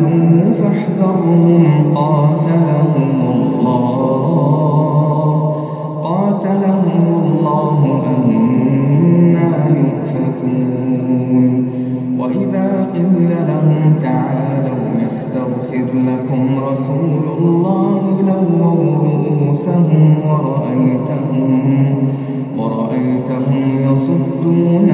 العدو فاحذرهم قاتلهم الله. قاتلهم الله أنا يؤفكون. وإذا قيل لهم تعالوا يستغفر لكم رسول الله لووا رؤوسهم ورأيتهم ورأيتهم يصدون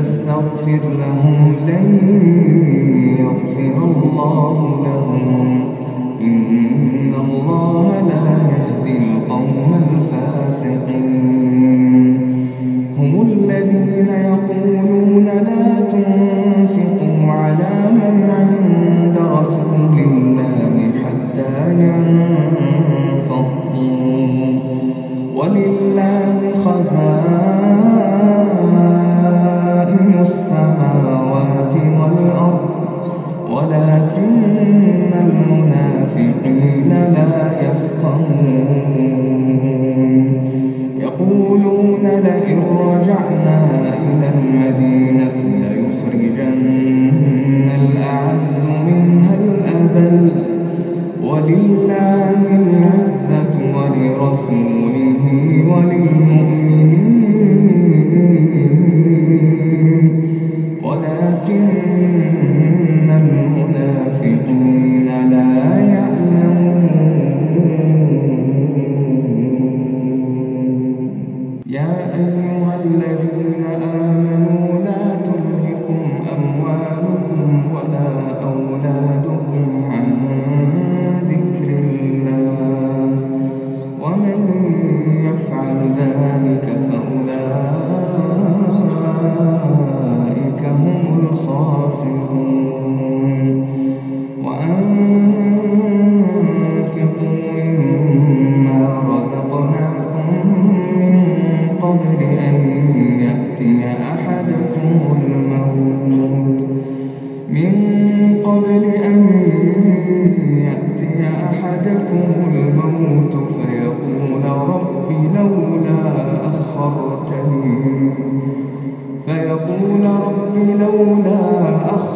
تستغفر لهم لن يغفر الله لهم. إن الله